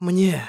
«Мне...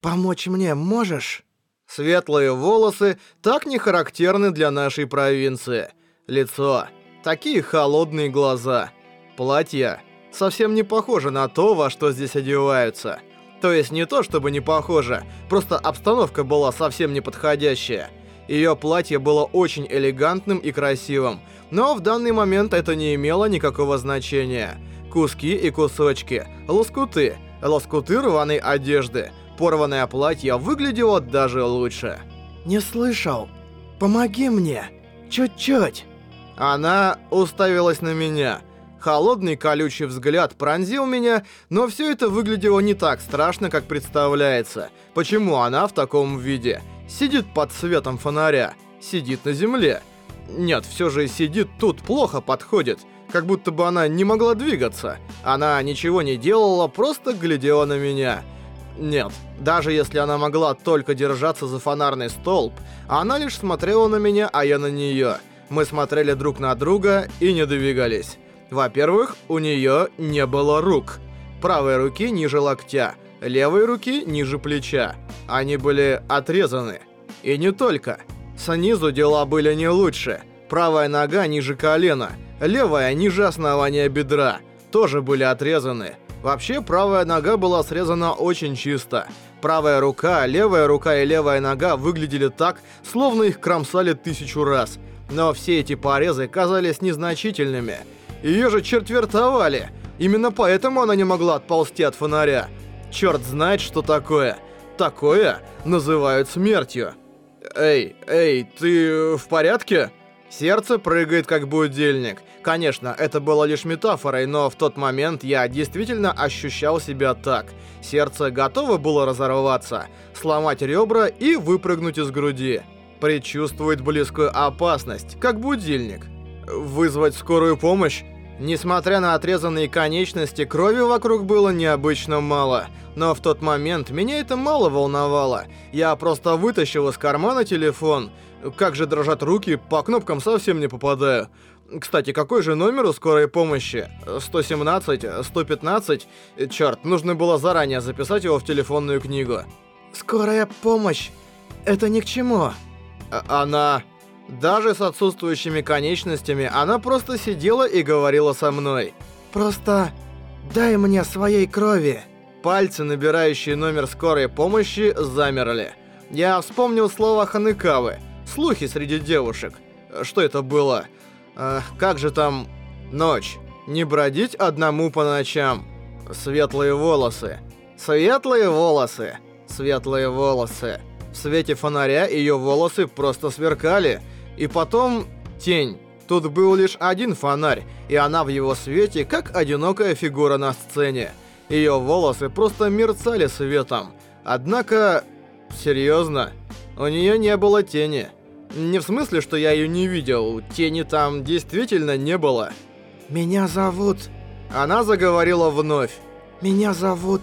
помочь мне можешь?» Светлые волосы так не характерны для нашей провинции. Лицо. Такие холодные глаза. Платье. Совсем не похоже на то, во что здесь одеваются. То есть не то, чтобы не похоже, просто обстановка была совсем неподходящая. Ее платье было очень элегантным и красивым, но в данный момент это не имело никакого значения. Куски и кусочки, лоскуты, лоскуты рваной одежды, порванное платье выглядело даже лучше. «Не слышал. Помоги мне. Чуть-чуть». Она уставилась на меня. Холодный колючий взгляд пронзил меня, но все это выглядело не так страшно, как представляется. Почему она в таком виде? Сидит под светом фонаря. Сидит на земле. Нет, все же сидит тут плохо подходит. Как будто бы она не могла двигаться. Она ничего не делала, просто глядела на меня. Нет, даже если она могла только держаться за фонарный столб, она лишь смотрела на меня, а я на нее. Мы смотрели друг на друга и не двигались. Во-первых, у нее не было рук. Правой руки ниже локтя, левой руки ниже плеча. Они были отрезаны. И не только. Снизу дела были не лучше. Правая нога ниже колена, левая ниже основания бедра. Тоже были отрезаны. Вообще, правая нога была срезана очень чисто. Правая рука, левая рука и левая нога выглядели так, словно их кромсали тысячу раз. Но все эти порезы казались незначительными. Ее же четвертовали. Именно поэтому она не могла отползти от фонаря. Черт знает, что такое. Такое называют смертью. Эй, эй, ты в порядке? Сердце прыгает как будильник. Конечно, это было лишь метафорой, но в тот момент я действительно ощущал себя так. Сердце готово было разорваться, сломать ребра и выпрыгнуть из груди. Предчувствует близкую опасность, как будильник. Вызвать скорую помощь? Несмотря на отрезанные конечности, крови вокруг было необычно мало. Но в тот момент меня это мало волновало. Я просто вытащил из кармана телефон. Как же дрожат руки, по кнопкам совсем не попадаю. Кстати, какой же номер у скорой помощи? 117? 115? Черт, нужно было заранее записать его в телефонную книгу. «Скорая помощь! Это ни к чему!» А Она... Даже с отсутствующими конечностями, она просто сидела и говорила со мной. «Просто дай мне своей крови!» Пальцы, набирающие номер скорой помощи, замерли. Я вспомнил слова Ханыкавы. Слухи среди девушек. Что это было? Эх, как же там... Ночь. Не бродить одному по ночам. Светлые волосы. Светлые волосы. Светлые волосы. В свете фонаря ее волосы просто сверкали. И потом тень. Тут был лишь один фонарь, и она в его свете, как одинокая фигура на сцене. Ее волосы просто мерцали светом. Однако, серьезно, у нее не было тени. Не в смысле, что я ее не видел, тени там действительно не было. «Меня зовут...» Она заговорила вновь. «Меня зовут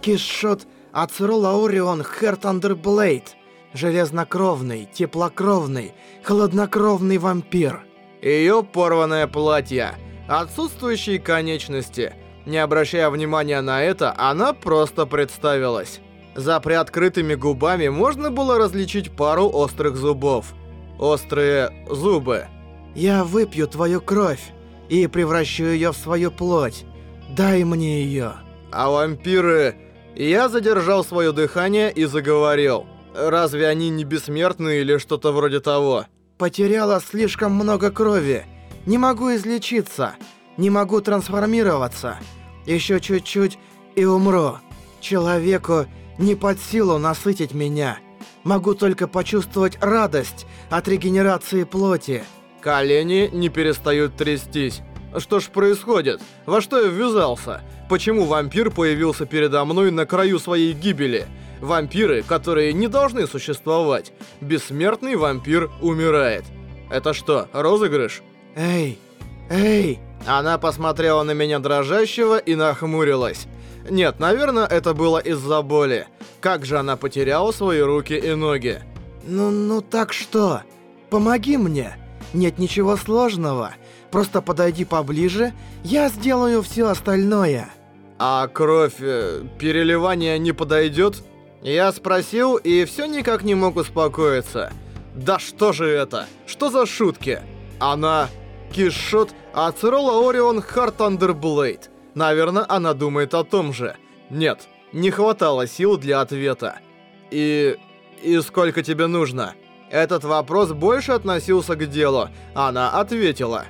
Кишот Ацрулаурион Хертандерблейд. Железнокровный, теплокровный, холоднокровный вампир». Ее порванное платье, отсутствующие конечности. Не обращая внимания на это, она просто представилась. За приоткрытыми губами можно было различить пару острых зубов. Острые зубы. «Я выпью твою кровь и превращу ее в свою плоть. Дай мне ее». А вампиры... Я задержал свое дыхание и заговорил. Разве они не бессмертны или что-то вроде того? Потеряла слишком много крови. Не могу излечиться. Не могу трансформироваться. Еще чуть-чуть и умру. Человеку не под силу насытить меня. Могу только почувствовать радость от регенерации плоти. Колени не перестают трястись. Что ж происходит? Во что я ввязался? Почему вампир появился передо мной на краю своей гибели? Вампиры, которые не должны существовать. Бессмертный вампир умирает. Это что, розыгрыш? Эй, эй! Она посмотрела на меня дрожащего и нахмурилась. Нет, наверное, это было из-за боли. Как же она потеряла свои руки и ноги? Ну, ну так что? Помоги мне. Нет ничего сложного. Просто подойди поближе, я сделаю все остальное. А кровь, э, переливание не подойдет? Я спросил и все никак не мог успокоиться. Да что же это? Что за шутки? Она... Кишот Ацерола Орион Харт Андерблейд. Наверное, она думает о том же. Нет, не хватало сил для ответа. И... и сколько тебе нужно? Этот вопрос больше относился к делу. Она ответила.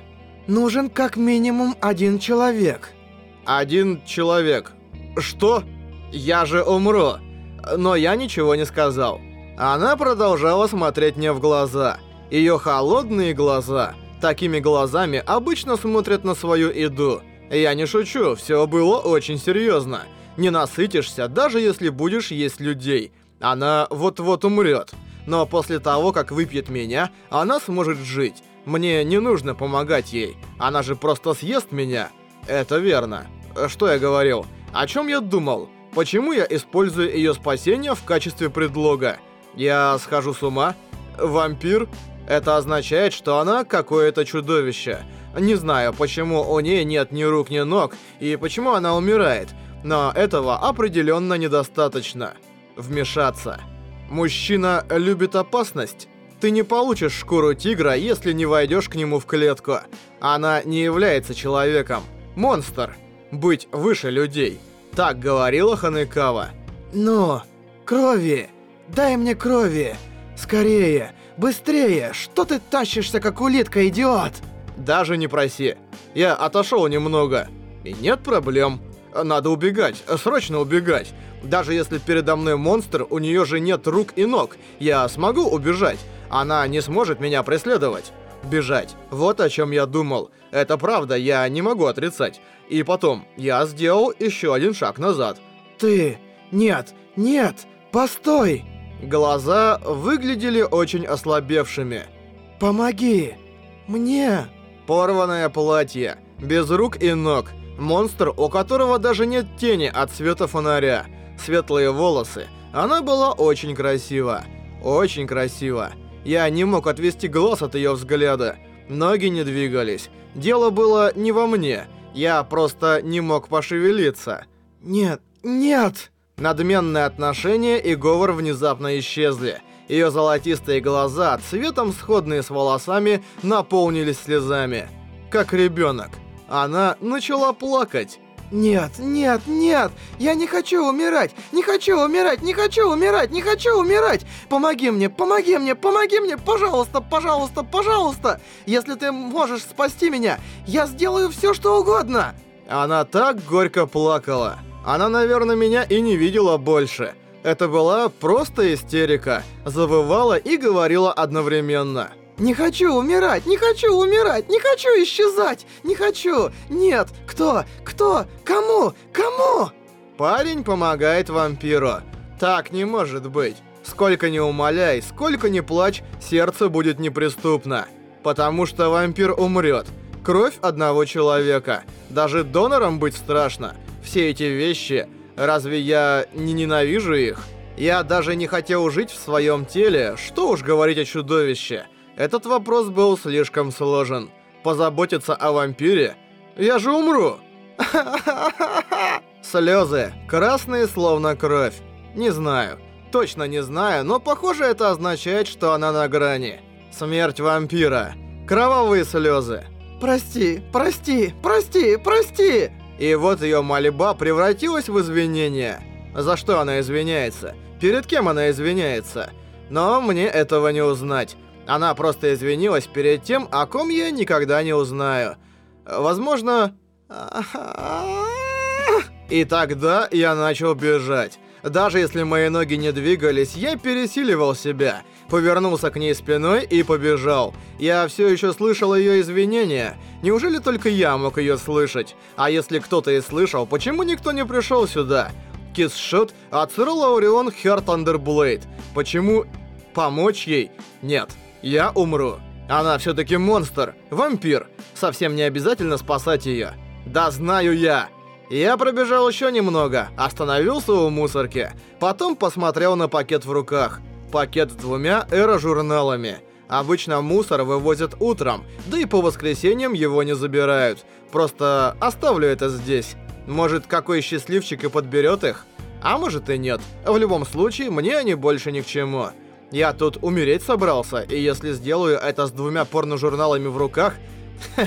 Нужен как минимум один человек. Один человек. Что? Я же умру. Но я ничего не сказал. Она продолжала смотреть мне в глаза. Ее холодные глаза. Такими глазами обычно смотрят на свою еду. Я не шучу, все было очень серьезно. Не насытишься, даже если будешь есть людей. Она вот-вот умрет. Но после того, как выпьет меня, она сможет жить. Мне не нужно помогать ей. Она же просто съест меня. Это верно. Что я говорил? О чем я думал? Почему я использую ее спасение в качестве предлога? Я схожу с ума? Вампир? Это означает, что она какое-то чудовище. Не знаю, почему у нее нет ни рук, ни ног, и почему она умирает, но этого определенно недостаточно. Вмешаться. Мужчина любит опасность. Ты не получишь шкуру тигра, если не войдешь к нему в клетку. Она не является человеком. Монстр. Быть выше людей. Так говорила Ханекава. Но... Крови! Дай мне крови! Скорее! Быстрее! Что ты тащишься, как улитка, идиот? Даже не проси. Я отошел немного. И нет проблем. Надо убегать, срочно убегать. Даже если передо мной монстр, у нее же нет рук и ног. Я смогу убежать. Она не сможет меня преследовать. Бежать. Вот о чем я думал. Это правда, я не могу отрицать. И потом, я сделал еще один шаг назад. Ты... Нет, нет, постой! Глаза выглядели очень ослабевшими. Помоги! Мне! Порванное платье, без рук и ног. Монстр, у которого даже нет тени от света фонаря светлые волосы. Она была очень красива. Очень красива. Я не мог отвести глаз от ее взгляда. Ноги не двигались. Дело было не во мне. Я просто не мог пошевелиться. «Нет, нет!» Надменные отношения и говор внезапно исчезли. Ее золотистые глаза, цветом сходные с волосами, наполнились слезами. Как ребенок. Она начала плакать. «Нет, нет, нет! Я не хочу умирать! Не хочу умирать! Не хочу умирать! Не хочу умирать! Помоги мне! Помоги мне! Помоги мне! Пожалуйста! Пожалуйста! Пожалуйста! Если ты можешь спасти меня, я сделаю все, что угодно!» Она так горько плакала. Она, наверное, меня и не видела больше. Это была просто истерика. Завывала и говорила одновременно. Не хочу умирать, не хочу умирать, не хочу исчезать, не хочу. Нет, кто, кто, кому, кому? Парень помогает вампиру. Так не может быть. Сколько ни умоляй, сколько ни плачь, сердце будет неприступно. Потому что вампир умрет. Кровь одного человека. Даже донором быть страшно. Все эти вещи, разве я не ненавижу их? Я даже не хотел жить в своем теле, что уж говорить о чудовище. Этот вопрос был слишком сложен. Позаботиться о вампире? Я же умру! Слезы, красные словно кровь. Не знаю. Точно не знаю, но похоже это означает, что она на грани. Смерть вампира. Кровавые слезы. Прости, прости, прости, прости! И вот ее мольба превратилась в извинение. За что она извиняется? Перед кем она извиняется? Но мне этого не узнать. Она просто извинилась перед тем, о ком я никогда не узнаю. Возможно... И тогда я начал бежать. Даже если мои ноги не двигались, я пересиливал себя. Повернулся к ней спиной и побежал. Я все еще слышал ее извинения. Неужели только я мог ее слышать? А если кто-то и слышал, почему никто не пришел сюда? Кисшот отсырал Аурион Херт Андерблейд. Почему помочь ей? Нет. Я умру. Она все-таки монстр, вампир. Совсем не обязательно спасать ее. Да знаю я. Я пробежал еще немного, остановился у мусорки. Потом посмотрел на пакет в руках. Пакет с двумя эро-журналами. Обычно мусор вывозят утром, да и по воскресеньям его не забирают. Просто оставлю это здесь. Может, какой счастливчик и подберет их? А может и нет. В любом случае, мне они больше ни к чему. Я тут умереть собрался, и если сделаю это с двумя порножурналами в руках...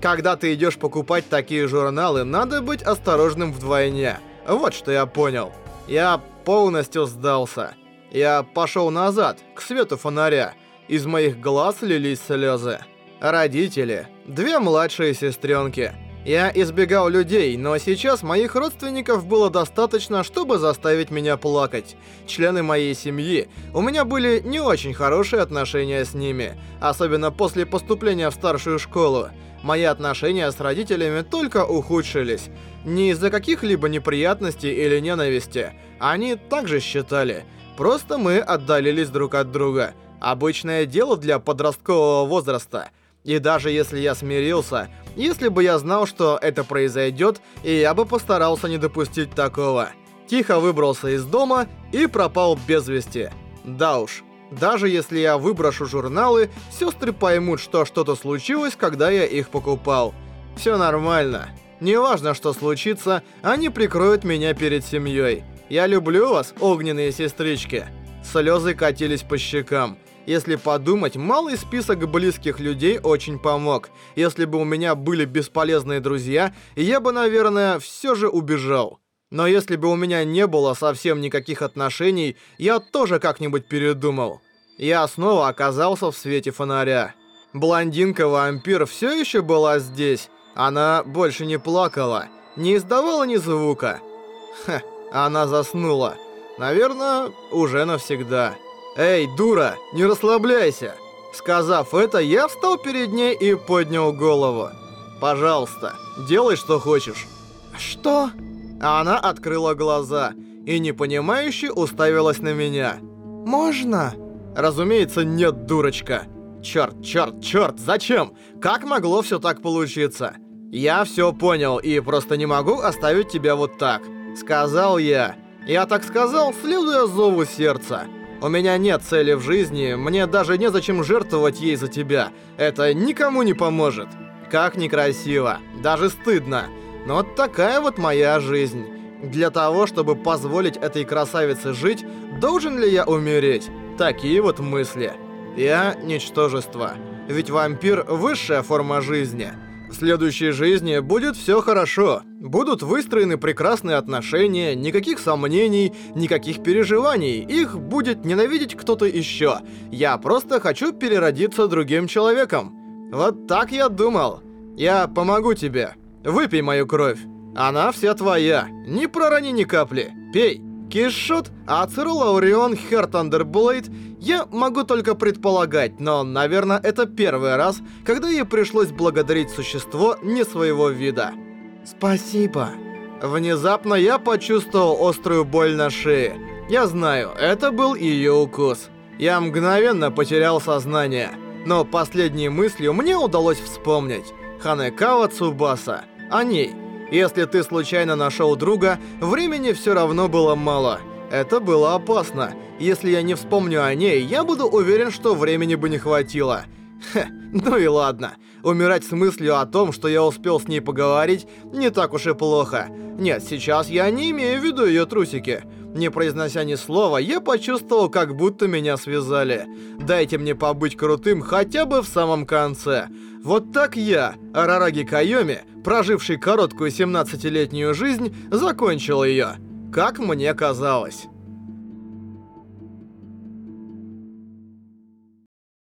Когда ты идешь покупать такие журналы, надо быть осторожным вдвойне. Вот что я понял. Я полностью сдался. Я пошел назад, к свету фонаря. Из моих глаз лились слезы. Родители. Две младшие сестренки. Я избегал людей, но сейчас моих родственников было достаточно, чтобы заставить меня плакать. Члены моей семьи, у меня были не очень хорошие отношения с ними, особенно после поступления в старшую школу. Мои отношения с родителями только ухудшились. Не из-за каких-либо неприятностей или ненависти. Они также считали. Просто мы отдалились друг от друга. Обычное дело для подросткового возраста. И даже если я смирился, если бы я знал, что это произойдет, я бы постарался не допустить такого. Тихо выбрался из дома и пропал без вести. Да уж, даже если я выброшу журналы, сестры поймут, что что-то случилось, когда я их покупал. Все нормально. Неважно, что случится, они прикроют меня перед семьей. Я люблю вас, огненные сестрички. Слезы катились по щекам. Если подумать, малый список близких людей очень помог. Если бы у меня были бесполезные друзья, я бы, наверное, все же убежал. Но если бы у меня не было совсем никаких отношений, я тоже как-нибудь передумал. Я снова оказался в свете фонаря. Блондинка-вампир все еще была здесь. Она больше не плакала, не издавала ни звука. Ха, она заснула. Наверное, уже навсегда. «Эй, дура, не расслабляйся!» Сказав это, я встал перед ней и поднял голову. «Пожалуйста, делай, что хочешь». «Что?» Она открыла глаза и непонимающе уставилась на меня. «Можно?» «Разумеется, нет, дурочка». «Черт, черт, черт, зачем? Как могло все так получиться?» «Я все понял и просто не могу оставить тебя вот так», — сказал я. Я так сказал, следуя зову сердца. У меня нет цели в жизни, мне даже незачем жертвовать ей за тебя. Это никому не поможет. Как некрасиво, даже стыдно. Но вот такая вот моя жизнь. Для того, чтобы позволить этой красавице жить, должен ли я умереть? Такие вот мысли. Я — ничтожество. Ведь вампир — высшая форма жизни. В следующей жизни будет все хорошо. Будут выстроены прекрасные отношения, никаких сомнений, никаких переживаний. Их будет ненавидеть кто-то еще. Я просто хочу переродиться другим человеком. Вот так я думал. Я помогу тебе. Выпей мою кровь. Она вся твоя. Не пророни ни капли. Пей. Кишот, Ацеру Лаурион Хертандерблейд я могу только предполагать, но, наверное, это первый раз, когда ей пришлось благодарить существо не своего вида. Спасибо. Внезапно я почувствовал острую боль на шее. Я знаю, это был ее укус. Я мгновенно потерял сознание. Но последней мыслью мне удалось вспомнить. Ханекава Цубаса. О ней. Если ты случайно нашел друга, времени все равно было мало. Это было опасно. Если я не вспомню о ней, я буду уверен, что времени бы не хватило. Хе, ну и ладно. Умирать с мыслью о том, что я успел с ней поговорить, не так уж и плохо. Нет, сейчас я не имею в виду ее трусики. Не произнося ни слова, я почувствовал, как будто меня связали. Дайте мне побыть крутым хотя бы в самом конце. Вот так я, Арараги Кайоми, проживший короткую 17-летнюю жизнь, закончил ее. Как мне казалось.